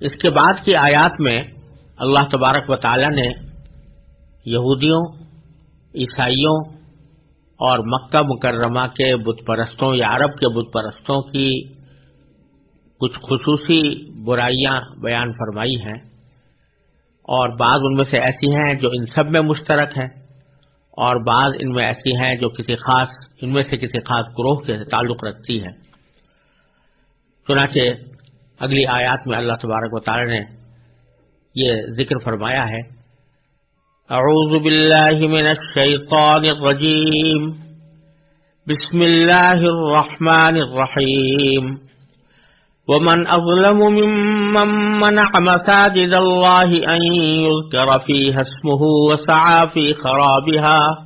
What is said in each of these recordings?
اس کے بعد کی آیات میں اللہ تبارک و تعالی نے یہودیوں، عیسائیوں اور مکہ مکرمہ کے بت پرستوں یا عرب کے بت پرستوں کی کچھ خصوصی برائیاں بیان فرمائی ہیں اور بعض ان میں سے ایسی ہیں جو ان سب میں مشترک ہیں اور بعض ان میں ایسی ہیں جو کسی خاص، ان میں سے کسی خاص گروہ کے تعلق رکھتی ہیں۔ چنانچہ اگلی آیات میں اللہ تبارک و تعالی نے یہ ذکر فرمایا ہے۔ اعوذ باللہ من الشیطان الرجیم۔ بسم اللہ الرحمن الرحیم۔ ومن أظلم ممن منع مساجد الله أن يذكر فيها اسمه وسعى في خرابها۔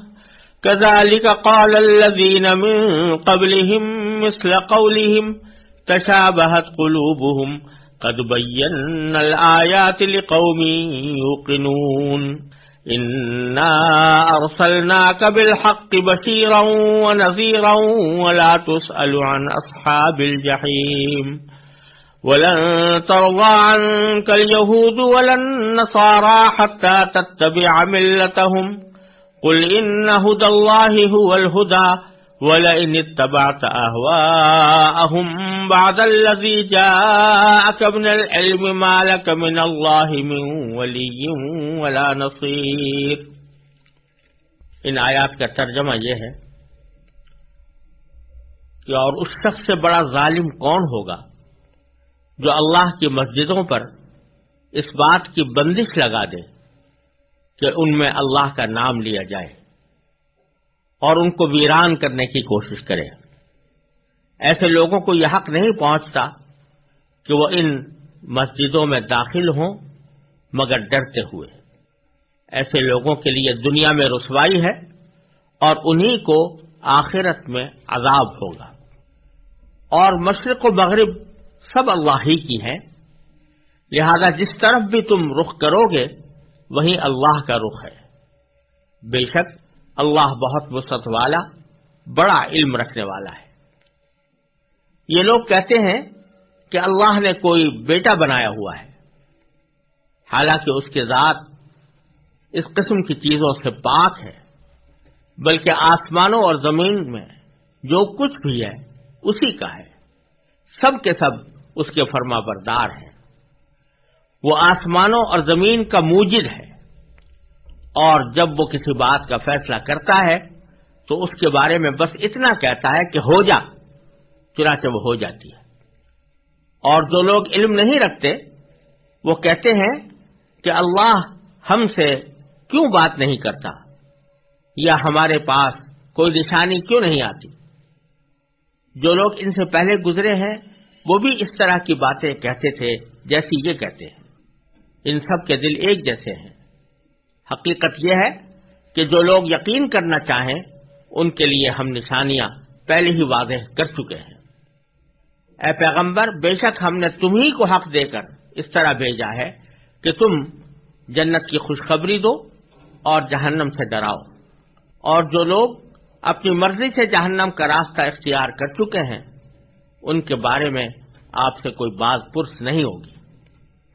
كذلك قال الذين من قبلهم مثل قولهم تشابهت قلوبهم قد بينا الآيات لقوم يوقنون إنا أرسلناك بالحق بشيرا ونذيرا ولا تسأل عن أصحاب الجحيم ولن ترضى عنك اليهود ولا النصارى حتى تتبع ملتهم قل إن هدى الله هو الهدى ولئن اتبعت أهواءهم بعد الذي جاءك من العلم ما لك من الله من ولي ولا نصير۔ ان آیات کا ترجمہ یہ ہے کہ اور اس شخص سے بڑا ظالم کون ہوگا جو اللہ کی مسجدوں پر اس بات کی بندش لگا دے۔ کہ ان میں اللہ کا نام لیا جائے اور ان کو ویران کرنے کی کوشش کرے۔ ایسے لوگوں کو یہ حق نہیں پہنچتا کہ وہ ان مسجدوں میں داخل ہوں مگر ڈرتے ہوئے۔ ایسے لوگوں کے لیے دنیا میں رسوائی ہے اور انہی کو آخرت میں عذاب ہوگا۔ اور مشرق و مغرب سب اللہ ہی کی ہیں۔ لہذا جس طرف بھی تم رخ کرو گے وہیں اللہ کا رخ ہے۔ بے شک اللہ بہت وسط والا، بڑا علم رکھنے والا ہے۔ یہ لوگ کہتے ہیں کہ اللہ نے کوئی بیٹا بنایا ہوا ہے۔ حالانکہ اس کے ذات اس قسم کی چیزوں سے پاک ہے، بلکہ آسمانوں اور زمین میں جو کچھ بھی ہے، اسی کا ہے۔ سب کے سب اس کے فرما بردار ہیں۔ وہ آسمانوں اور زمین کا موجد ہے۔ اور جب وہ کسی بات کا فیصلہ کرتا ہے، تو اس کے بارے میں بس اتنا کہتا ہے کہ ہو جا، چنانچہ وہ ہو جاتی ہے۔ اور جو لوگ علم نہیں رکھتے، وہ کہتے ہیں کہ اللہ ہم سے کیوں بات نہیں کرتا؟ یا ہمارے پاس کوئی نشانی کیوں نہیں آتی؟ جو لوگ ان سے پہلے گزرے ہیں، وہ بھی اس طرح کی باتیں کہتے تھے جیسی یہ کہتے ہیں۔ ان سب کے دل ایک جیسے ہیں۔ حقیقت یہ ہے کہ جو لوگ یقین کرنا چاہیں، ان کے لیے ہم نشانیاں پہلے ہی واضح کر چکے ہیں۔ اے پیغمبر، بے شک ہم نے تمہیں کو حق دے کر اس طرح بھیجا ہے کہ تم جنت کی خوشخبری دو اور جہنم سے ڈراؤ۔ اور جو لوگ اپنی مرضی سے جہنم کا راستہ اختیار کر چکے ہیں، ان کے بارے میں آپ سے کوئی باز پرس نہیں ہوگی۔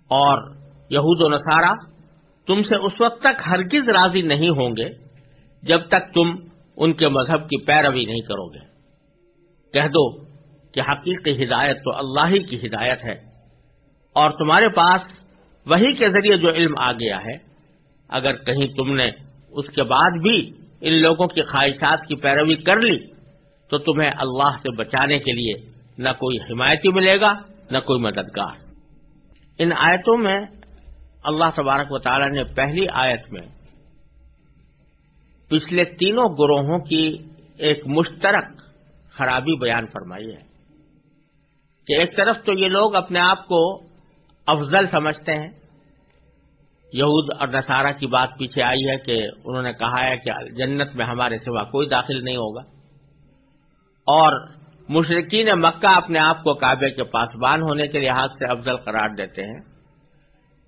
اور یہود و نصارہ، تم سے اس وقت تک ہرگز راضی نہیں ہوں گے جب تک تم ان کے مذہب کی پیروی نہیں کرو گے۔ کہہ دو کہ حقیقی ہدایت تو اللہ ہی کی ہدایت ہے اور تمہارے پاس وہی کے ذریعے جو علم آ گیا ہے۔ اگر کہیں تم نے اس کے بعد بھی ان لوگوں کی خواہشات کی پیروی کر لی، تو تمہیں اللہ سے بچانے کے لیے نہ کوئی حمایتی ملے گا، نہ کوئی مددگار۔ ان آیتوں میں اللہ تبارک و تعالی نے پہلی آیت میں پچھلے تینوں گروہوں کی ایک مشترک خرابی بیان فرمائی ہے کہ ایک طرف تو یہ لوگ اپنے آپ کو افضل سمجھتے ہیں۔ یہود اور نصارہ کی بات پیچھے آئی ہے کہ انہوں نے کہا ہے کہ جنت میں ہمارے سوا کوئی داخل نہیں ہوگا۔ اور مشرقین مکہ اپنے آپ کو کعبے کے پاسبان ہونے کے لحاظ سے افضل قرار دیتے ہیں۔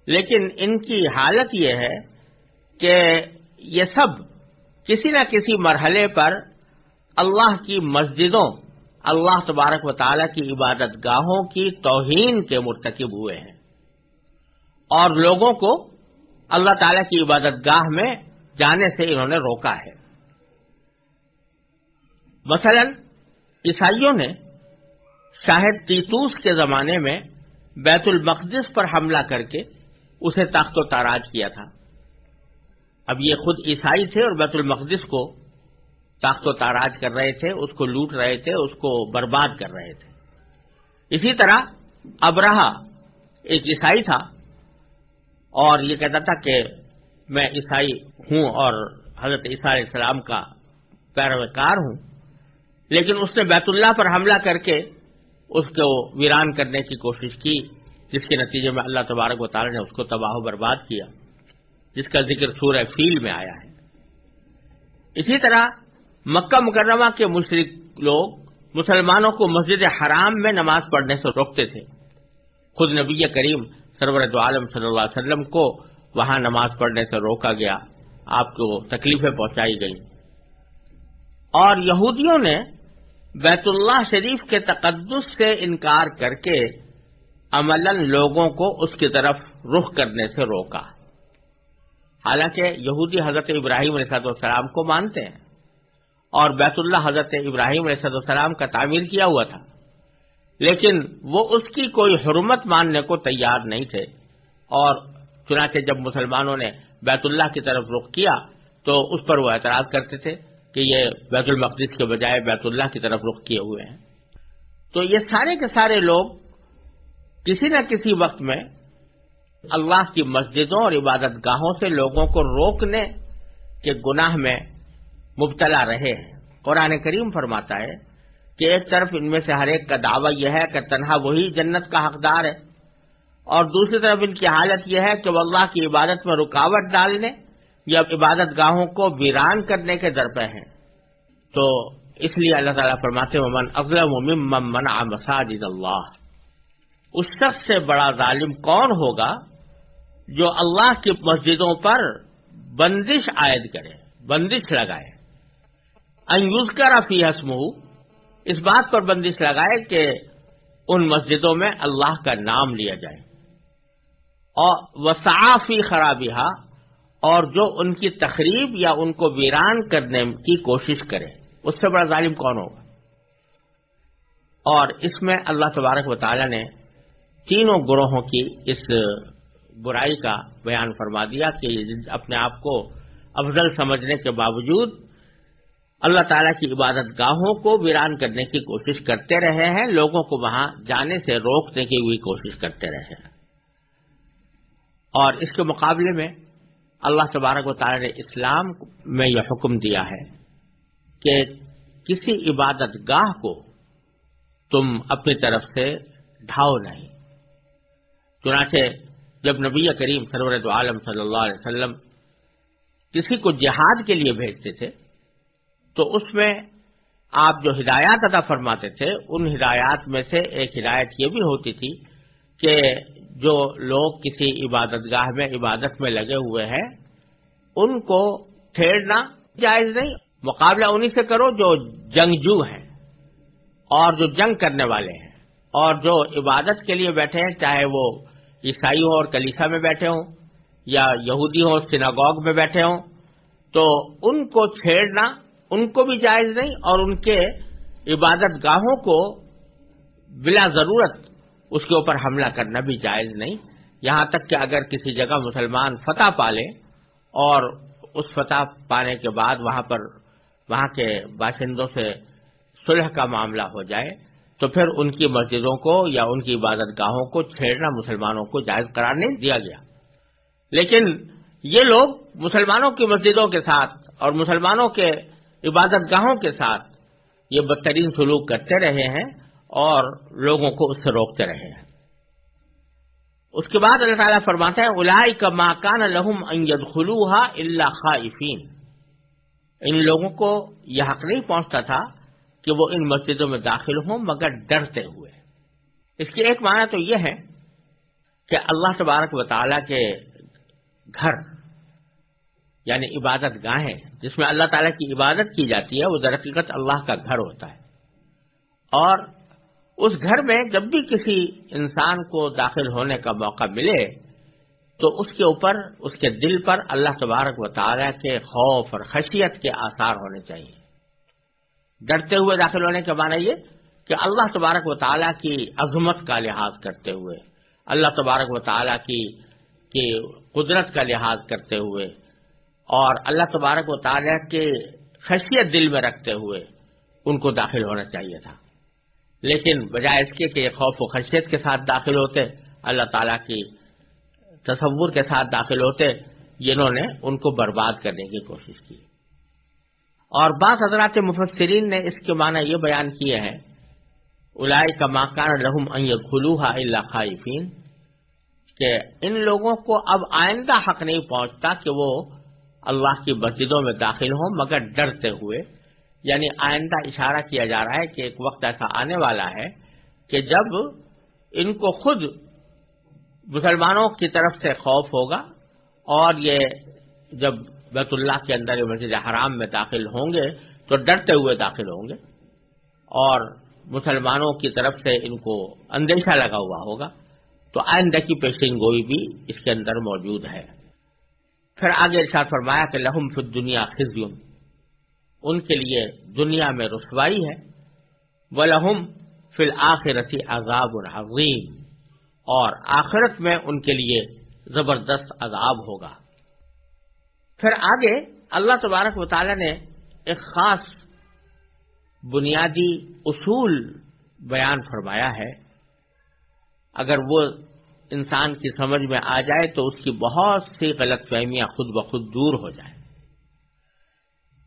لیکن ان کی حالت یہ ہے کہ یہ سب کسی نہ کسی مرحلے پر اللہ کی مسجدوں، اللہ تبارک و تعالی کی عبادت گاہوں کی توہین کے مرتکب ہوئے ہیں۔ اور لوگوں کو اللہ تعالی کی عبادت گاہ میں جانے سے انہوں نے روکا ہے۔ مثلا عیسائیوں نے شاہد تیتوس کے زمانے میں بیت المقدس پر حملہ کر کے اسے تخت و تاراج کیا تھا۔ اب یہ خود عیسائی تھے اور بیت المقدس کو تخت و تاراج کر رہے تھے، اس کو لوٹ رہے تھے، اس کو برباد کر رہے تھے۔ اسی طرح ابراہ ایک عیسائی تھا اور یہ کہتا تھا کہ میں عیسائی ہوں اور حضرت عیسیٰ علیہ السلام کا پیروکار ہوں۔ لیکن اس نے بیت اللہ پر حملہ کر کے اس کو ویران کرنے کی کوشش کی۔ جس کے نتیجے میں اللہ تبارک و تعالی نے اس کو تباہ و برباد کیا، جس کا ذکر سورہ فیل میں آیا ہے۔ اسی طرح مکہ مکرمہ کے مشرق لوگ مسلمانوں کو مسجد حرام میں نماز پڑھنے سے روکتے تھے۔ خود نبی کریم سرور عالم صلی اللہ علیہ وسلم کو وہاں نماز پڑھنے سے روکا گیا، آپ کو تکلیفیں پہنچائی گئی اور یہودیوں نے بیت اللہ شریف کے تقدس سے انکار کر کے عمل لوگوں کو اس کی طرف رخ کرنے سے روکا۔ حالانکہ یہودی حضرت ابراہیم علیہ السلام کو مانتے ہیں اور بیت اللہ حضرت ابراہیم علیہ السلام کا تعمیر کیا ہوا تھا۔ لیکن وہ اس کی کوئی حرمت ماننے کو تیار نہیں تھے اور چنانچہ جب مسلمانوں نے بیت اللہ کی طرف رخ کیا تو اس پر وہ اعتراض کرتے تھے کہ یہ بیت المقدس کے بجائے بیت اللہ کی طرف رخ کیے ہوئے ہیں۔ تو یہ سارے کے سارے لوگ کسی نہ کسی وقت میں اللہ کی مسجدوں اور عبادت گاہوں سے لوگوں کو روکنے کے گناہ میں مبتلا رہے ہیں۔ قرآن کریم فرماتا ہے کہ ایک طرف ان میں سے ہر ایک کا دعویٰ یہ ہے کہ تنہا وہی جنت کا حقدار ہے اور دوسری طرف ان کی حالت یہ ہے کہ وہ اللہ کی عبادت میں رکاوٹ ڈالنے یا عبادت گاہوں کو ویران کرنے کے درپے ہیں۔ تو اس لیے اللہ تعالیٰ فرماتے ممن اغلم ممن منع مساجد اللہ اس شخص سے بڑا ظالم کون ہوگا جو اللہ کی مسجدوں پر بندش عائد کرے، بندش لگائے؟ انوز کا رفیع حسم اس بات پر بندش لگائے کہ ان مسجدوں میں اللہ کا نام لیا جائے۔ اور وسافی خرابی اور جو ان کی تقریب یا ان کو ویران کرنے کی کوشش کرے، اس سے بڑا ظالم کون ہوگا؟ اور اس میں اللہ تبارک و تعالی نے تینوں گروہوں کی اس برائی کا بیان فرما دیا کہ اپنے آپ کو افضل سمجھنے کے باوجود اللہ تعالیٰ کی عبادت گاہوں کو ویران کرنے کی کوشش کرتے رہے ہیں، لوگوں کو وہاں جانے سے روکنے کی ہوئی کوشش کرتے رہے ہیں۔ اور اس کے مقابلے میں اللہ تبارک و تعالیٰ نے اسلام میں یہ حکم دیا ہے کہ کسی عبادت گاہ کو تم اپنی طرف سے ڈھاؤ نہیں۔ چنانچہ جب نبی کریم سرورت عالم صلی اللہ علیہ وسلم کسی کو جہاد کے لیے بھیجتے تھے، تو اس میں آپ جو ہدایات ادا فرماتے تھے، ان ہدایات میں سے ایک ہدایت یہ بھی ہوتی تھی کہ جو لوگ کسی عبادت گاہ میں، عبادت میں لگے ہوئے ہیں، ان کو ٹھیرنا جائز نہیں، مقابلہ انہیں سے کرو جو جنگجو ہیں اور جو جنگ کرنے والے ہیں اور جو عبادت کے لیے بیٹھے ہیں، چاہے وہ عیسائی ہوں اور کلیسا میں بیٹھے ہوں یا یہودی ہوں سناگوگ میں بیٹھے ہوں، تو ان کو چھیڑنا ان کو بھی جائز نہیں اور ان کے عبادت گاہوں کو بلا ضرورت اس کے اوپر حملہ کرنا بھی جائز نہیں۔ یہاں تک کہ اگر کسی جگہ مسلمان فتح پالے اور اس فتح پانے کے بعد وہاں پر وہاں کے باشندوں سے صلح کا معاملہ ہو جائے تو پھر ان کی مسجدوں کو یا ان کی عبادت گاہوں کو چھیڑنا مسلمانوں کو جائز قرار نہیں دیا گیا۔ لیکن یہ لوگ مسلمانوں کی مسجدوں کے ساتھ اور مسلمانوں کے عبادت گاہوں کے ساتھ یہ بدترین سلوک کرتے رہے ہیں اور لوگوں کو اس سے روکتے رہے ہیں۔ اس کے بعد اللہ تعالیٰ فرماتا ہے الائی کا ماکان الحم انجد خلوحا اللہ خائفین۔ ان لوگوں کو یہ حق نہیں پہنچتا تھا کہ وہ ان مسجدوں میں داخل ہوں مگر ڈرتے ہوئے۔ اس کی ایک معنی تو یہ ہے کہ اللہ تبارک و تعالیٰ کے گھر یعنی عبادت گاہیں، جس میں اللہ تعالیٰ کی عبادت کی جاتی ہے، وہ درقیقت اللہ کا گھر ہوتا ہے۔ اور اس گھر میں جب بھی کسی انسان کو داخل ہونے کا موقع ملے، تو اس کے اوپر، اس کے دل پر اللہ تبارک و تعالیٰ کے خوف اور خشیت کے آثار ہونے چاہیے۔ ڈرتے ہوئے داخل ہونے کے معنی یہ کہ اللہ تبارک و تعالیٰ کی عظمت کا لحاظ کرتے ہوئے، اللہ تبارک و تعالیٰ کی کی قدرت کا لحاظ کرتے ہوئے اور اللہ تبارک و تعالیٰ کے خشیت دل میں رکھتے ہوئے ان کو داخل ہونا چاہیے تھا۔ لیکن بجائے اس کے کہ یہ خوف و خشیت کے ساتھ داخل ہوتے، اللہ تعالیٰ کی تصور کے ساتھ داخل ہوتے جنہوں نے ان کو برباد کرنے کی کوشش کی۔ اور بعض حضرات مفسرین نے اس کے معنی یہ بیان کیے ہیں الائی کا ماکان رحم خلوحا اللہ خائفین، کہ ان لوگوں کو اب آئندہ حق نہیں پہنچتا کہ وہ اللہ کی مسجدوں میں داخل ہوں، مگر ڈرتے ہوئے یعنی آئندہ اشارہ کیا جا رہا ہے کہ ایک وقت ایسا آنے والا ہے کہ جب ان کو خود مسلمانوں کی طرف سے خوف ہوگا اور یہ جب بیت اللہ کے اندر مسجد حرام میں داخل ہوں گے، تو ڈرتے ہوئے داخل ہوں گے۔ اور مسلمانوں کی طرف سے ان کو اندیشہ لگا ہوا ہوگا۔ تو آئندہ کی پیشن گوئی بھی اس کے اندر موجود ہے۔ پھر آگے ارشاد فرمایا کہ لہم فی دنیا خزیوں ان کے لیے دنیا میں رسوائی ہے۔ وہ لہم فی الآخرتی عذاب العظیم اور آخرت میں ان کے لیے زبردست عذاب ہوگا۔ پھر آگے اللہ تبارک و تعالی نے ایک خاص بنیادی اصول بیان فرمایا ہے۔ اگر وہ انسان کی سمجھ میں آ جائے تو اس کی بہت سی غلط فہمیاں خود بخود دور ہو جائیں۔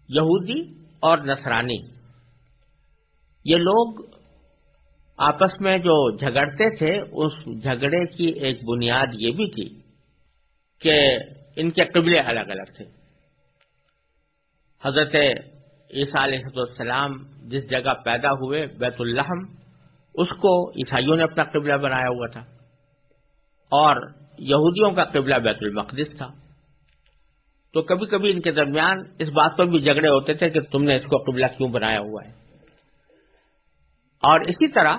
یہودی اور نصرانی، یہ لوگ آپس میں جو جھگڑتے تھے، اس جھگڑے کی ایک بنیاد یہ بھی تھی کہ ان کے قبلے الگ الگ تھے۔ حضرت عیسیٰ علیہ السلام جس جگہ پیدا ہوئے، بیت الحم اس کو عیسائیوں نے اپنا قبلہ بنایا ہوا تھا۔ اور یہودیوں کا قبلہ بیت المقدس تھا۔ تو کبھی کبھی ان کے درمیان اس بات پر بھی جھگڑے ہوتے تھے کہ تم نے اس کو قبلہ کیوں بنایا ہوا ہے۔ اور اسی طرح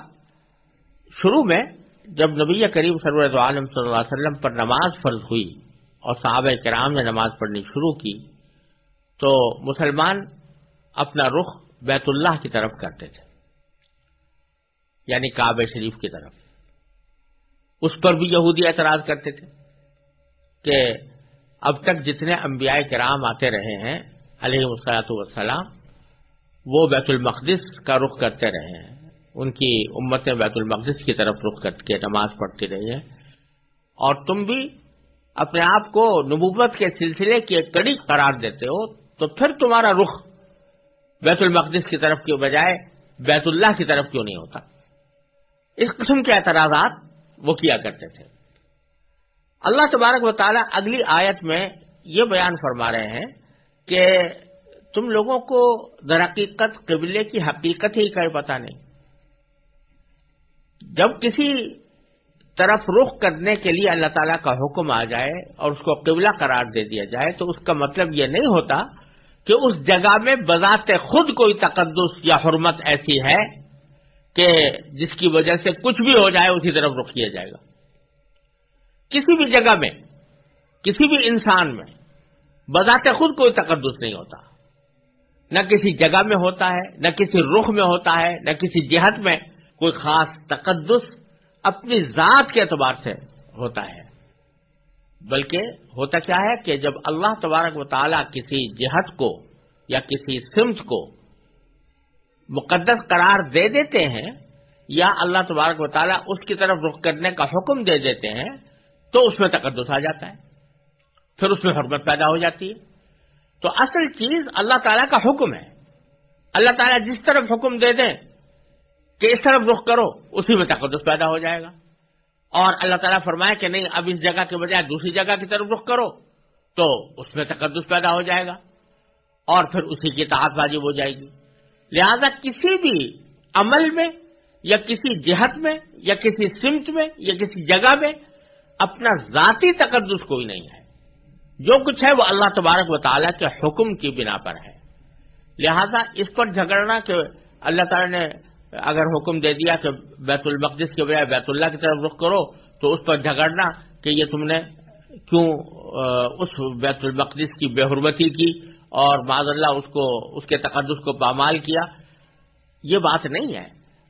شروع میں جب نبی کریم سرور عالم صلی اللہ علیہ وسلم پر نماز فرض ہوئی اور صحابہ کرام نے نماز پڑھنی شروع کی تو مسلمان اپنا رخ بیت اللہ کی طرف کرتے تھے یعنی کعب شریف کی طرف۔ اس پر بھی یہودی اعتراض کرتے تھے کہ اب تک جتنے انبیاء کرام آتے رہے ہیں علیہ وسلاۃ والسلام، وہ بیت المقدس کا رخ کرتے رہے ہیں۔ ان کی امتیں بیت المقدس کی طرف رخ کر کے نماز پڑھتی رہی ہیں۔ اور تم بھی اپنے آپ کو نبوت کے سلسلے کی ایک کڑی قرار دیتے ہو، تو پھر تمہارا رخ بیت المقدس کی طرف کی بجائے، بیت اللہ کی طرف کیوں نہیں ہوتا؟ اس قسم کے اعتراضات وہ کیا کرتے تھے۔ اللہ تبارک و تعالیٰ اگلی آیت میں یہ بیان فرما رہے ہیں کہ تم لوگوں کو درحقیقت قبلے کی حقیقت ہی کا پتہ نہیں۔ جب کسی طرف رخ کرنے کے لیے اللہ تعالیٰ کا حکم آ جائے اور اس کو قبلہ قرار دے دیا جائے تو اس کا مطلب یہ نہیں ہوتا کہ اس جگہ میں بذات خود کوئی تقدس یا حرمت ایسی ہے کہ جس کی وجہ سے کچھ بھی ہو جائے اسی طرف رخ کیا جائے گا۔ کسی بھی جگہ میں، کسی بھی انسان میں بذات خود کوئی تقدس نہیں ہوتا۔ نہ کسی جگہ میں ہوتا ہے، نہ کسی رخ میں ہوتا ہے، نہ کسی جہت میں کوئی خاص تقدس اپنی ذات کے اعتبار سے ہوتا ہے۔ بلکہ ہوتا کیا ہے کہ جب اللہ تبارک و تعالیٰ کسی جہت کو یا کسی سمت کو مقدس قرار دے دیتے ہیں یا اللہ تبارک و تعالیٰ اس کی طرف رخ کرنے کا حکم دے دیتے ہیں، تو اس میں تقدس آ جاتا ہے۔ پھر اس میں حرمت پیدا ہو جاتی ہے۔ تو اصل چیز اللہ تعالیٰ کا حکم ہے۔ اللہ تعالیٰ جس طرف حکم دے دیں کہ اس طرف رخ کرو، اسی میں تقدس پیدا ہو جائے گا۔ اور اللہ تعالیٰ فرمائے کہ نہیں، اب اس جگہ کے بجائے دوسری جگہ کی طرف رخ کرو، تو اس میں تقدس پیدا ہو جائے گا۔ اور پھر اسی کی تعداد واجب ہو جائے گی۔ لہذا کسی بھی عمل میں، یا کسی جہت میں، یا کسی سمت میں، یا کسی جگہ میں اپنا ذاتی تقدس کوئی نہیں ہے۔ جو کچھ ہے وہ اللہ تبارک و تعالیٰ کے حکم کی بنا پر ہے۔ لہذا اس پر جھگڑنا کہ اللہ تعالیٰ نے اگر حکم دے دیا کہ بیت المقدس کے بجائے بیت اللہ کی طرف رخ کرو، تو اس پر جھگڑنا کہ یہ تم نے کیوں اس بیت المقدس کی بے حرمتی کی اور معذ اللہ اس کو، اس کے تقدس کو پامال کیا؟ یہ بات نہیں ہے،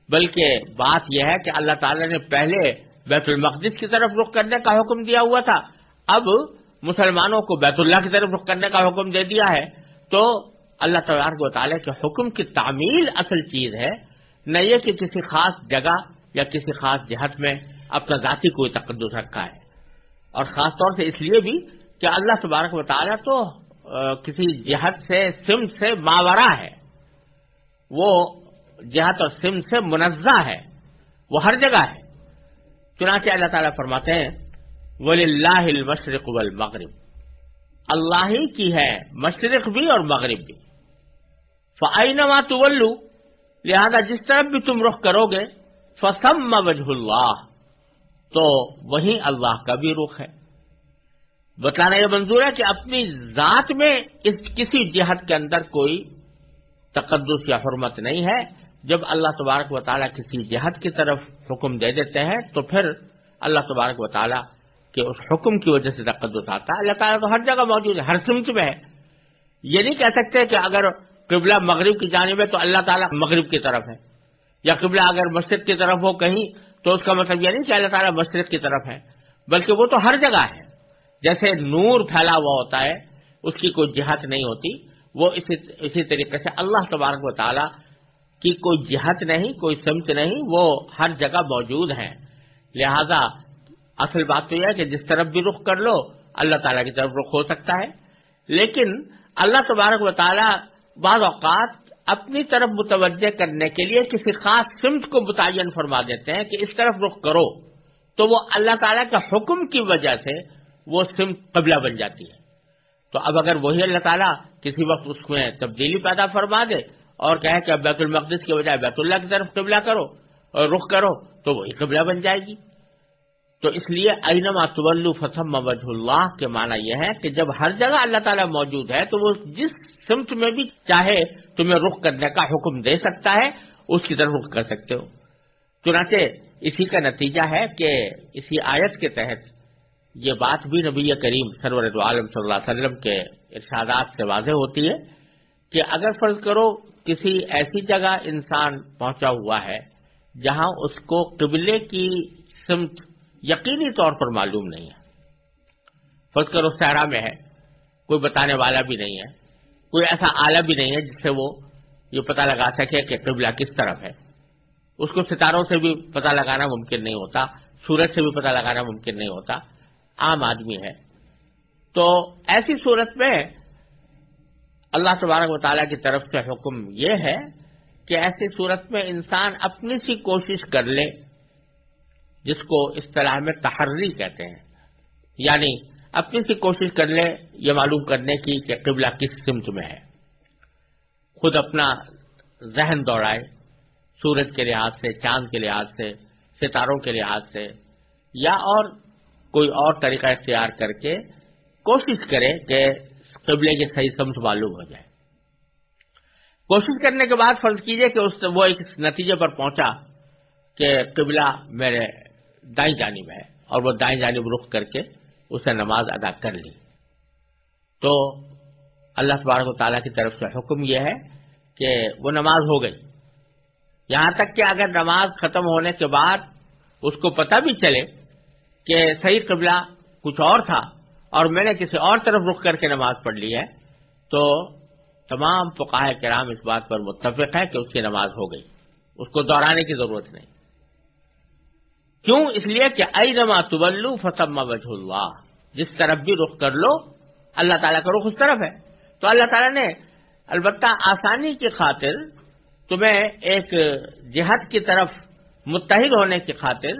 بلکہ بات یہ ہے کہ اللہ تعالی نے پہلے بیت المقدس کی طرف رخ کرنے کا حکم دیا ہوا تھا، اب مسلمانوں کو بیت اللہ کی طرف رخ کرنے کا حکم دے دیا ہے، تو اللہ تبارک و تعالیٰ کے حکم کی تعمیل اصل چیز ہے نہ یہ کہ کسی خاص جگہ یا کسی خاص جہت میں اپنا ذاتی کوئی تقدس رکھا ہے۔ اور خاص طور سے اس لیے بھی کہ اللہ تبارک و تعالیٰ تو کسی جہت سے، سم سے ماورا ہے۔ وہ جہت اور سم سے منزہ ہے۔ وہ ہر جگہ ہے۔ چنانچہ اللہ تعالیٰ فرماتے ہیں ولی اللہ مشرق والمغرب۔ اللہ ہی کی ہے، مشرق بھی اور مغرب بھی۔ فعینما طلو لہذا جس طرف بھی تم رخ کرو گے فسم وجہ اللہ تو وہی اللہ کا بھی رخ ہے۔ بتانا یہ منظور ہے کہ اپنی ذات میں اس کسی جہت کے اندر کوئی تقدس یا حرمت نہیں ہے۔ جب اللہ تبارک و تعالیٰ کسی جہت کی طرف حکم دے دیتے ہیں، تو پھر اللہ تبارک و تعالیٰ کے اس حکم کی وجہ سے تقدس آتا ہے۔ اللہ تعالیٰ تو ہر جگہ موجود ہے، ہر سمت میں ہے۔ یہ نہیں کہہ سکتے کہ اگر قبلہ مغرب کی جانب ہے تو اللہ تعالیٰ مغرب کی طرف ہے۔ یا قبلہ اگر مسجد کی طرف ہو کہیں تو اس کا مطلب یہ نہیں کہ اللہ تعالیٰ مسجد کی طرف ہے، بلکہ وہ تو ہر جگہ ہے۔ جیسے نور پھیلا ہوا ہوتا ہے، اس کی کوئی جہت نہیں ہوتی۔ وہ اسی اسی طریقے سے اللہ تبارک و تعالیٰ کی کوئی جہت نہیں، کوئی سمت نہیں، وہ ہر جگہ موجود ہے۔ لہذا اصل بات تو یہ ہے کہ جس طرف بھی رخ کر لو، اللہ تعالیٰ کی طرف رخ ہو سکتا ہے۔ لیکن اللہ تبارک و تعالیٰ بعض اوقات اپنی طرف متوجہ کرنے کے لیے کسی خاص سمت کو متعین فرما دیتے ہیں کہ اس طرف رخ کرو، تو وہ اللہ تعالیٰ کے حکم کی وجہ سے وہ سمت قبلہ بن جاتی ہے۔ تو اب اگر وہی اللہ تعالیٰ کسی وقت اس میں تبدیلی پیدا فرما دے اور کہے کہ اب بیت المقدس کے بجائے بیت اللہ کی طرف قبلہ کرو اور رخ کرو، تو وہی قبلہ بن جائے گی۔ تو اس لیے اینما طول فتم وجہ اللہ کے معنی یہ ہے کہ جب ہر جگہ اللہ تعالیٰ موجود ہے تو وہ جس سمت میں بھی چاہے تمہیں رخ کرنے کا حکم دے سکتا ہے، اس کی طرف رخ کر سکتے ہو۔ چنانچہ اسی کا نتیجہ ہے کہ اسی آیت کے تحت یہ بات بھی نبی کریم سرور عالم صلی اللہ علیہ وسلم کے ارشادات سے واضح ہوتی ہے کہ اگر فرض کرو کسی ایسی جگہ انسان پہنچا ہوا ہے جہاں اس کو قبلے کی سمت یقینی طور پر معلوم نہیں ہے۔ فرض کرو صحرا میں ہے، کوئی بتانے والا بھی نہیں ہے، کوئی ایسا آلہ بھی نہیں ہے جس سے وہ یہ پتا لگا سکے کہ قبلہ کس طرف ہے۔ اس کو ستاروں سے بھی پتا لگانا ممکن نہیں ہوتا، سورج سے بھی پتا لگانا ممکن نہیں ہوتا۔ عام آدمی ہے۔ تو ایسی صورت میں اللہ تبارک و تعالیٰ کی طرف سے حکم یہ ہے کہ ایسی صورت میں انسان اپنی سی کوشش کر لے۔ جس کو اصطلاح میں تحری کہتے ہیں۔ یعنی اپنی سی کوشش کر لے یہ معلوم کرنے کی کہ قبلہ کس سمت میں ہے۔ خود اپنا ذہن دوڑائے، سورج کے لحاظ سے، چاند کے لحاظ سے، ستاروں کے لحاظ سے، یا اور کوئی اور طریقہ اختیار کر کے کوشش کرے کہ قبلے کی صحیح سمت معلوم ہو جائے۔ کوشش کرنے کے بعد فرض کیجیے کہ اس وہ ایک نتیجے پر پہنچا کہ قبلہ میرے دائیں جانب ہے اور وہ دائیں جانب رخ کر کے اسے نماز ادا کر لی۔ تو اللہ تبارک و تعالیٰ کی طرف سے حکم یہ ہے کہ وہ نماز ہو گئی۔ یہاں تک کہ اگر نماز ختم ہونے کے بعد اس کو پتہ بھی چلے کہ صحیح قبلہ کچھ اور تھا اور میں نے کسی اور طرف رخ کر کے نماز پڑھ لی ہے، تو تمام فقاہ کرام اس بات پر متفق ہے کہ اس کی نماز ہو گئی۔ اس کو دوہرانے کی ضرورت نہیں۔ کیوں؟ اس لیے کہ ائی نما طلو فسم وجہ اللہ۔ جس طرف بھی رخ کر لو، اللہ تعالیٰ کا رخ اس طرف ہے۔ تو اللہ تعالیٰ نے البتہ آسانی کی خاطر تمہیں ایک جہد کی طرف متحد ہونے کی خاطر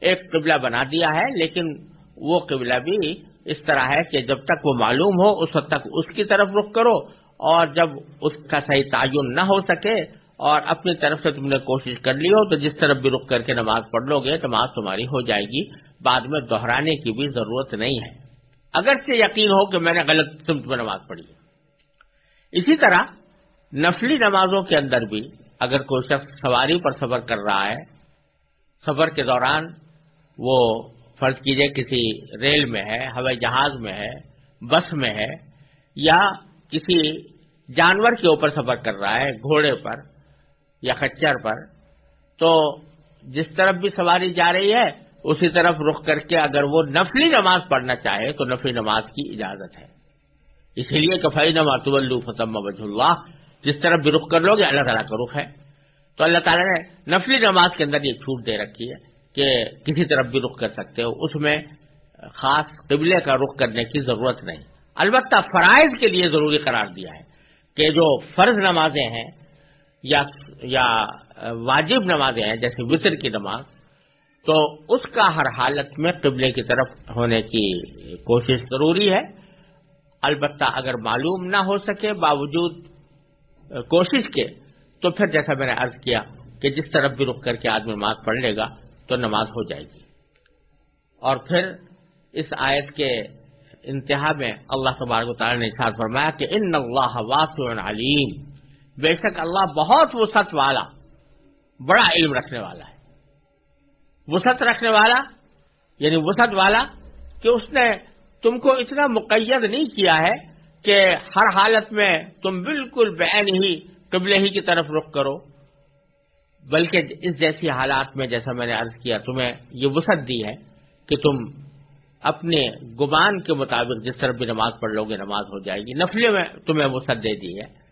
ایک قبلہ بنا دیا ہے، لیکن وہ قبلہ بھی اس طرح ہے کہ جب تک وہ معلوم ہو، اس وقت تک اس کی طرف رخ کرو اور جب اس کا صحیح تعین نہ ہو سکے اور اپنی طرف سے تم نے کوشش کر لی ہو، تو جس طرف بھی رخ کر کے نماز پڑھ لو گے، نماز تمہاری ہو جائے گی، بعد میں دہرانے کی بھی ضرورت نہیں ہے۔ اگرچہ یقین ہو کہ میں نے غلط سمت میں نماز پڑھی ہے۔ اسی طرح نفلی نمازوں کے اندر بھی اگر کوئی شخص سواری پر سفر کر رہا ہے، سفر کے دوران وہ فرض کیجیے کسی ریل میں ہے، ہوائی جہاز میں ہے، بس میں ہے، یا کسی جانور کے اوپر سفر کر رہا ہے، گھوڑے پر یا خچر پر، تو جس طرف بھی سواری جا رہی ہے، اسی طرف رخ کر کے اگر وہ نفلی نماز پڑھنا چاہے، تو نفلی نماز کی اجازت ہے۔ اسی لیے کفائی نماز فتم وج اللہ، جس طرف بھی رخ کر لو گے، اللہ تعالیٰ کا رخ ہے۔ تو اللہ تعالیٰ نے نفلی نماز کے اندر یہ چھوٹ دے رکھی ہے کہ کسی طرف بھی رخ کر سکتے ہو، اس میں خاص قبلے کا رخ کرنے کی ضرورت نہیں۔ البتہ فرائض کے لیے ضروری قرار دیا ہے کہ جو فرض نمازیں ہیں یا یا واجب نمازیں ہیں، جیسے وطر کی نماز، تو اس کا ہر حالت میں قبلے کی طرف ہونے کی کوشش ضروری ہے۔ البتہ اگر معلوم نہ ہو سکے، باوجود کوشش کے، تو پھر جیسا میں نے عرض کیا کہ جس طرف بھی رک کر کے آدمی نماز پڑھ لے گا، تو نماز ہو جائے گی۔ اور پھر اس آیت کے انتہا میں اللہ تبارک و تعالیٰ نے احساس فرمایا کہ ان اللہ واسع علیم بے شک اللہ بہت وسعت والا، بڑا علم رکھنے والا ہے۔ وسعت رکھنے والا یعنی وسعت والا کہ اس نے تم کو اتنا مقید نہیں کیا ہے کہ ہر حالت میں تم بالکل بین ہی قبلے ہی کی طرف رخ کرو۔ بلکہ اس جیسی حالات میں جیسا میں نے عرض کیا، تمہیں یہ وسعت دی ہے کہ تم اپنے گمان کے مطابق جس طرح بھی نماز پڑھ لو گے، نماز ہو جائے گی۔ نفلے میں تمہیں وسعت دے دی ہے۔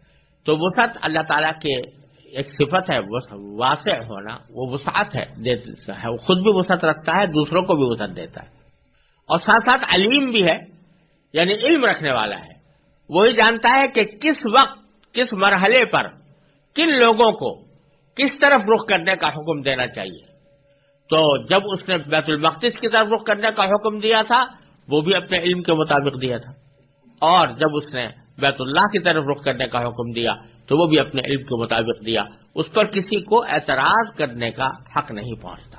تو وسعت اللہ تعالیٰ کے ایک صفت ہے واسع ہونا، وہ وسعت ہے۔ وہ خود بھی وسعت رکھتا ہے، دوسروں کو بھی وسعت دیتا ہے۔ اور ساتھ ساتھ علیم بھی ہے یعنی علم رکھنے والا ہے۔ وہی جانتا ہے کہ کس وقت، کس مرحلے پر کن لوگوں کو کس طرف رخ کرنے کا حکم دینا چاہیے۔ تو جب اس نے بیت المقدس کی طرف رخ کرنے کا حکم دیا تھا، وہ بھی اپنے علم کے مطابق دیا تھا۔ اور جب اس نے بیت اللہ کی طرف رخ کرنے کا حکم دیا تو وہ بھی اپنے علم کے مطابق دیا، اس پر کسی کو اعتراض کرنے کا حق نہیں پہنچتا۔